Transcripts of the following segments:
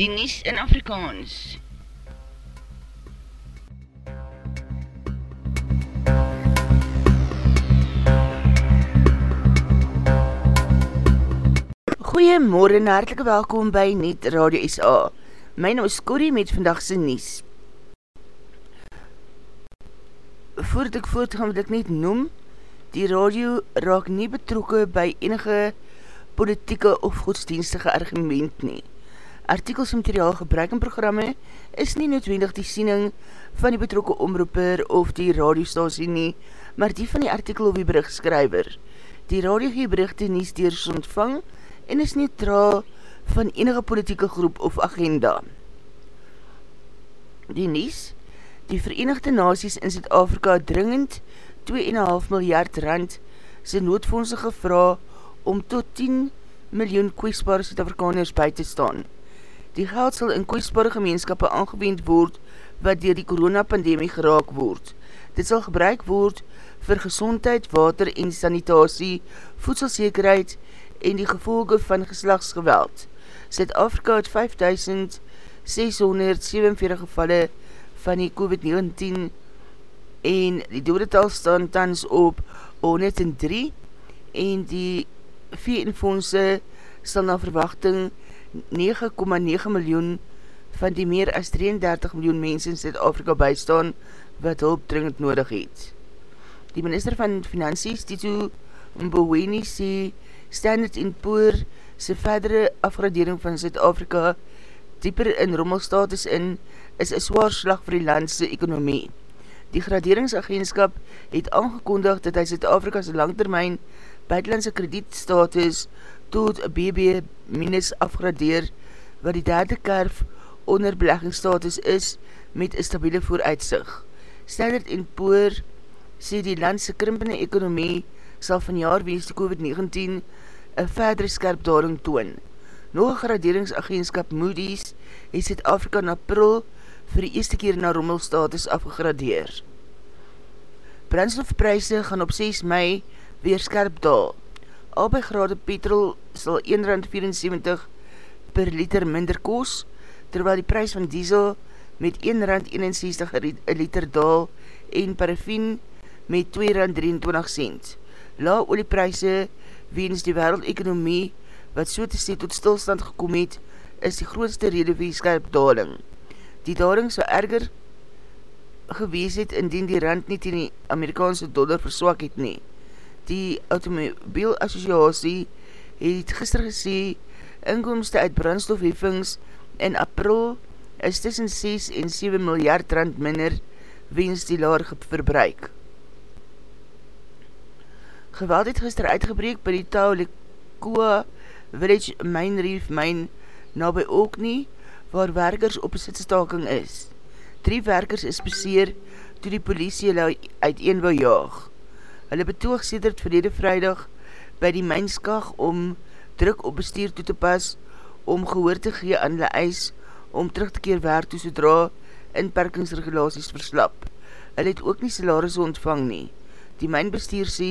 die Nies in Afrikaans. Goeiemorgen en hartelike welkom by Niet Radio SA. My naam is Corrie met vandagse Nies. Voordat ek voortgaan wat ek net noem, die radio raak nie betrokke by enige politieke of godsdienstige argument nie. Artikels en materiaal gebruik in programme is nie noodwendig die siening van die betrokke omroeper of die radiostasie nie, maar die van die artikel of die berichtskryver. Die radio gee berichte nie steers ontvang en is neutraal van enige politieke groep of agenda. Die Nies, die Verenigde Naties in Zuid-Afrika dringend 2,5 miljard rand sy noodfondse gevra om tot 10 miljoen kwestbare Suid-Afrikaners by te staan. Die geld sal in kwestbare gemeenskappe aangewend word wat dier die coronapandemie geraak word. Dit sal gebruik word vir gezondheid, water en sanitasie, voedselzekerheid en die gevolge van geslagsgeweld. Zuid-Afrika het 5647 gevalle van die COVID-19 en die dodetal staan tans op 103 en die VN-fondse sal na verwachting 9,9 miljoen van die meer as 33 miljoen mens in Zuid-Afrika bystaan wat hulp dringend nodig het. Die minister van Finansies, Tito Mboweni, sê Standard Poor sy verdere afgradering van Zuid-Afrika dieper in rommelstatus in is een zwaar slag vir die landse ekonomie. Die graderingsagentskap het aangekondig dat hy Zuid-Afrika's langtermijn buitenlandse kredietstatus tot BB afgradeer wat die derde kerf onder beleggingsstatus is met een stabiele vooruitzig. Standard Poor sê die landse krimpende ekonomie sal van jaar wees die COVID-19 een verdere skerp daling toon. Nog een graderingsagentskap Moody's het Zuid-Afrika in april vir die eerste keer na rommelstatus afgegradeer. Brandstofpryse gaan op 6 mei weer skerp daal. Albei grade petrol sal 1,74 per liter minder koos, terwyl die prijs van diesel met 1,61 een liter daal en paraffin met 2,23 cent. La oliepryse weens die wereldekonomie wat so te sê tot stilstand gekom het, is die grootste rede vir die skerp daling. Die daling so erger gewees het indien die rand nie ten die Amerikaanse dollar verswak het nie. Die Automobiel Associatie het gister gesê inkomste uit brandstofheffings in april is tussen 6 en 7 miljard rand minder wens die laar verbruik. Geweld het gister uitgebreek by die Tau Lekua Village Mine Reef Mine na by ook nie waar werkers op sitstaking is. Drie werkers is beseer toe die politie hulle uiteen wil jaag. Hulle betoog sedert verlede vrijdag by die mynskag om druk op bestuur toe te pas om gehoor te gee aan hulle eis om terug te keer werk toe sodra inperkingsregulaties verslap. Hulle het ook nie salaris ontvang nie. Die mynbestuur sê,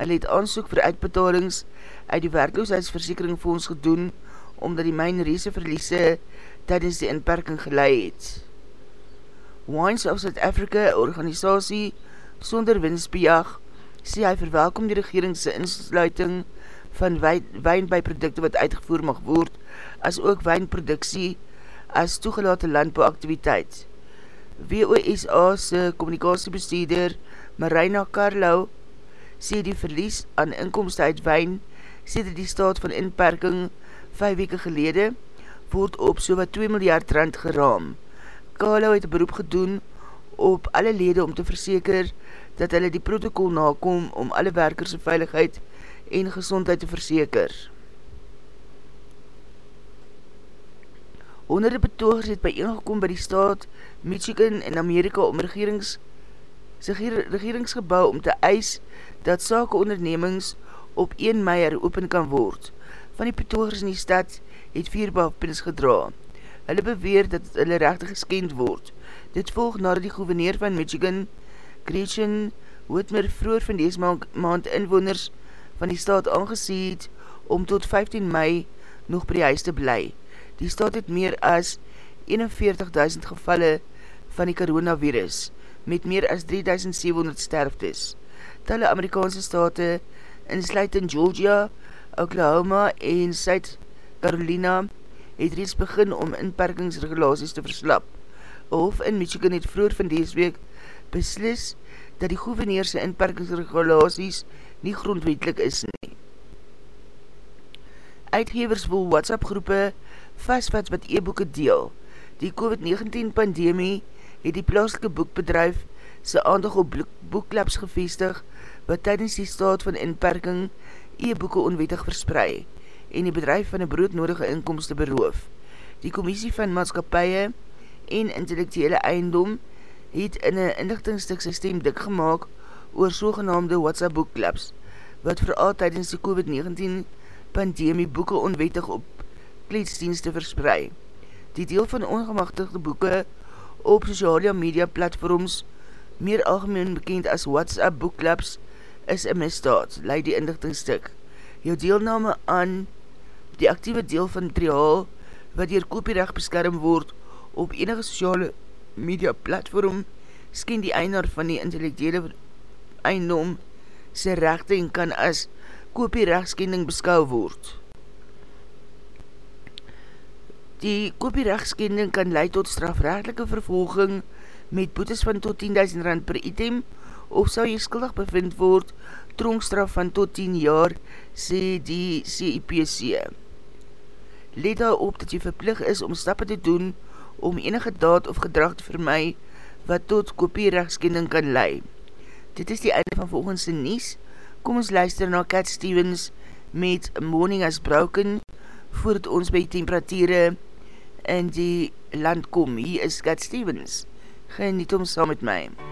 hulle het aansoek vir uitbetalings uit die werkloosheidsversekering vir ons gedoen omdat die myn reese verliese tydens die inperking gelei het. Wines of South Africa, organisatie sonder winstbejag, sê hy verwelkom die regeringse insluiting van wijn by producte wat uitgevoer mag word, as ook wijnproduksie as toegelate landbouaktiviteit. WOSA se communicatiebestuurder Marina Carlo sê die verlies aan inkomste uit wijn sê die staat van inperking 5 weke gelede word op so wat 2 miljard rand geraam. Kalo het beroep gedoen op alle lede om te verseker dat hulle die protocol nakom om alle werkers veiligheid en gezondheid te verseker. Honderde betogers het bijeengekom by die staat Michigan en Amerika om regerings, regeringsgebouw om te eis dat sake ondernemings op 1 mei heropen kan word. Van die betogers in die stad het vier wapens gedra. Hulle beweer dat hulle rechte geskend word. Dit volg na die gouverneur van Michigan, Gretchen Whitmer, vroer van dees maand inwoners van die staat aangeseed om tot 15 mei nog by die huis te bly. Die staat het meer as 41.000 gevalle van die coronavirus, met meer as 3.700 sterftes. Talle Amerikaanse state, insluit in Georgia, Oklahoma en Zuid-Carolina, het reeds begin om inperkingsregulaties te verslap. Hof in Michigan het vroeger van deze week beslis dat die gouverneerse inperkingsregulaties nie grondwetlik is nie. Uitgevers wil WhatsApp groepe vastvat wat e-boeken deel. Die COVID-19 pandemie het die plaaslike boekbedrijf sy aandag op boekklaps gevestig wat tydens die staat van inperking e-boeken onwettig versprei en die bedrijf van die broodnodige inkomste beroof. Die commissie van maatskapie en intellectuele eiendom het in een inlichtingstuk systeem dik gemaakt oor sogenaamde WhatsApp boekklaps wat vooral tydens die COVID-19 pandemie boeken onwettig op kleedsdienste versprei. Die deel van ongemachtigde boeken op sociale media platforms, meer algemeen bekend as WhatsApp boekklaps, is een misdaad, leid die inlichtingstuk. Jou deelname aan die actieve deel van materiaal wat dier kopierecht beskerm word op enige sociale media platform sken die einaar van die intellectuele eindom sy rechte en kan as kopierechtskending beskou word. Die kopierechtskending kan leid tot strafrechtelike vervolging met boetes van tot 10.000 rand per item of sal jy skuldig bevind word tronkstraf van tot 10 jaar, sê die CIPC. Let daar op dat jy verplig is om stappe te doen om enige daad of gedrag te vermy wat tot kopierechtskending kan leid. Dit is die einde van volgens die Nies. Kom ons luister na Cat Stevens met Morning as Broken voordat ons by temperatuur in die land kom. Hier is Cat Stevens. Geniet om saam met my. Morning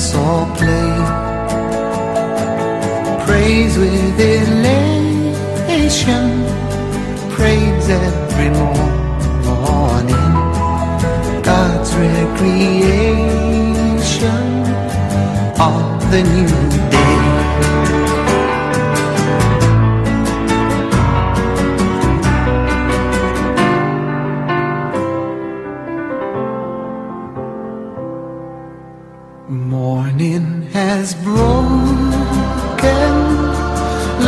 Eden saw play. Praise with elation, praise every morning, God's recreation of the new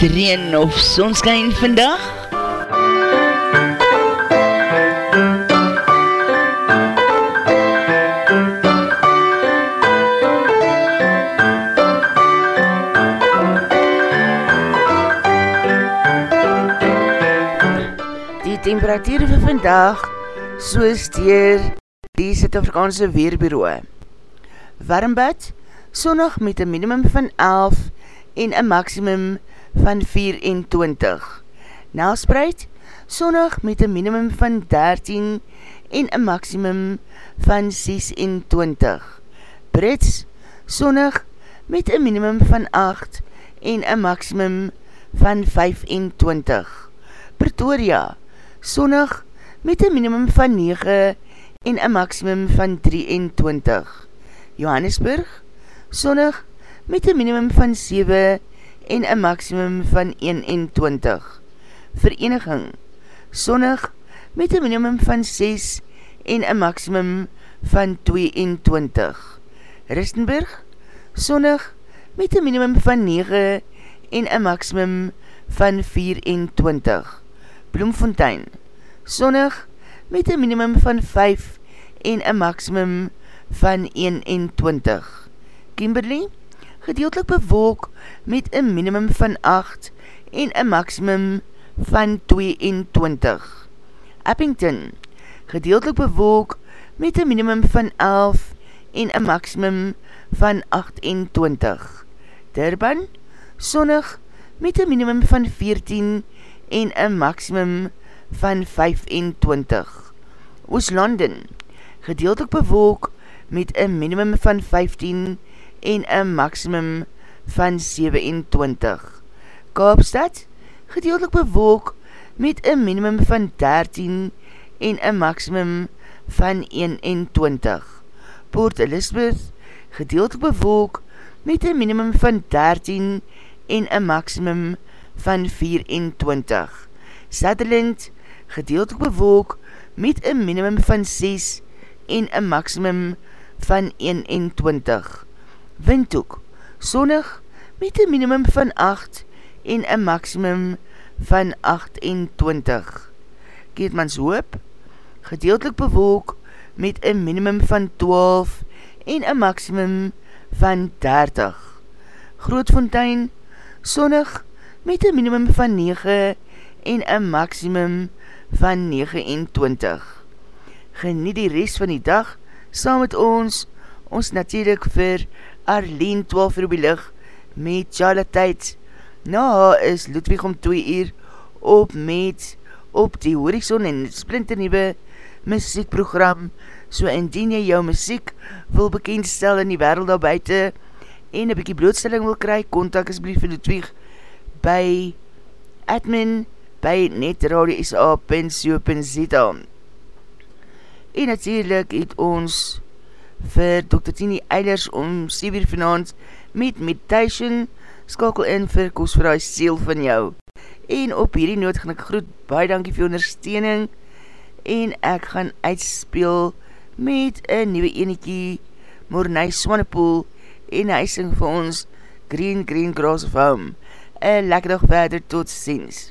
Dit reen of sonskijn vandag? Die temperatuur vir vandag soos dier die Zuid-Afrikaanse Weerbureau. Warmbad, sonnig met een minimum van 11 en een maximum van 24. Nelspreid, sonnig met een minimum van 13 en een maximum van 26. Brits, sonnig met een minimum van 8 en een maximum van 25. Pretoria, sonnig met een minimum van 9 en een maximum van 23. Johannesburg, sonnig met een minimum van 7 en een maximum van 21. Vereniging, sonnig met een minimum van 6 en een maximum van 22. Ristenburg, sonnig met een minimum van 9 en een maximum van 24. Bloemfontein, sonnig met een minimum van 5 en een maximum van 21. Kimberley, gedeeltelik bewolk met een minimum van 8 en een maximum van 22. Eppington, gedeeltelik bewolk met een minimum van 11 en een maximum van 28. Durban, sonnig met een minimum van 14 en een maximum van 25. Ooslanden, gedeeltelik bewolk met een minimum van 15 en een maximum van 27. Kaapstad, gedeeltelik bewolk met een minimum van 13 en een maximum van 21. Port Elizabeth, gedeeltelik bewolk met een minimum van 13 en een maximum van 24. Sutherland, gedeeltelik bewolk met een minimum van 6 en een maximum van 21. Windhoek, sonnig met een minimum van 8 en een maximum van 28. Keetmanshoop, gedeeltelik bewolk met een minimum van 12 en een maximum van 30. Grootfontein, sonnig met een minimum van 9 en een maximum van 29. Geniet die rest van die dag saam met ons, ons natuurlijk vir Arlene 12 uur op die licht met Charlotte Tijd. Na haar is Ludwig om 2 uur op met op die horizon en splinternieuwe muziekprogram. So indien jy jou muziek wil bekendstel in die wereld daar buiten en een bykie blootstelling wil kry, kontak asblief vir Ludwig by admin by netradio.sa.co.za En natuurlijk het ons vir Dr. Tini Eilers om 7 uur vanavond met meditation skakel in vir kos vir die seel van jou. En op hierdie noot gaan ek groet, baie dankie vir ondersteuning en ek gaan uitspeel met een nieuwe eniekie Mornij Swannepoel en hy sing vir ons Green Green Grass of Home. Een lekker dag verder, tot ziens.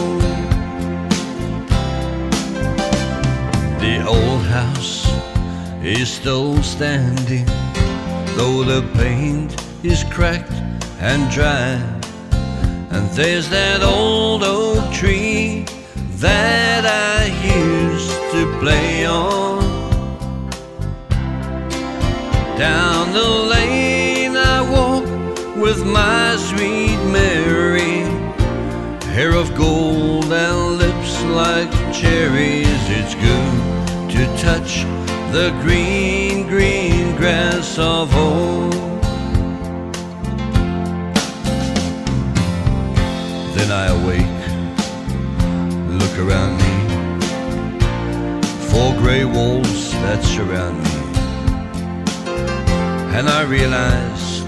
Is still standing, though the paint is cracked and dry. And there's that old oak tree that I used to play on. Down the lane I walk with my sweet Mary, hair of gold and lips like cherries. It's good to touch the green, green grass of home. Then I awake, look around me, four gray walls that surround me. And I realize,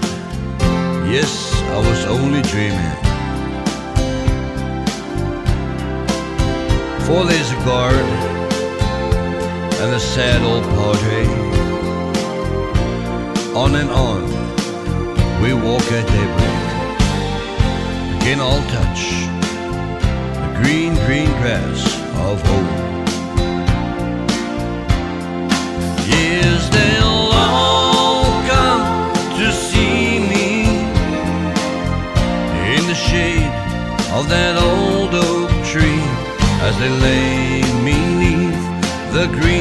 yes, I was only dreaming. For there's a guard and a sad old padre. On and on, we walk at daybreak. Again, I'll touch the green, green grass of home. Yes, they'll all come to see me in the shade of that old oak tree as they lay beneath the green,